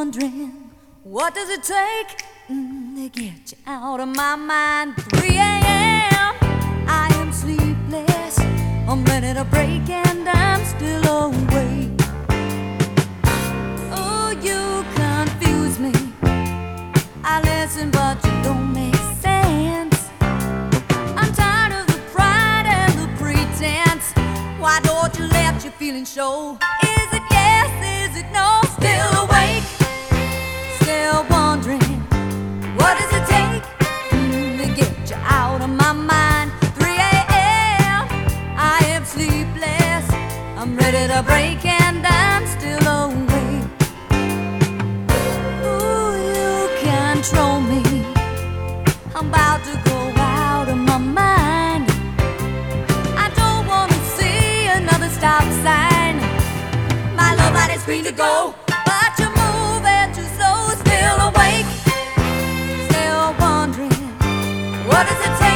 wondering, what does it take mm, to get you out of my mind? 3 a.m. I am sleepless. I'm ready to break and I'm still awake. Oh, you confuse me. I listen, but you don't make sense. I'm tired of the pride and the pretense. Why don't you let your feelings show? Is it yes? Is it no? I'm ready to break and I'm still awake. Ooh, you control me. I'm about to go out of my mind. I don't wanna see another stop sign. My love light is green to go, what does it take?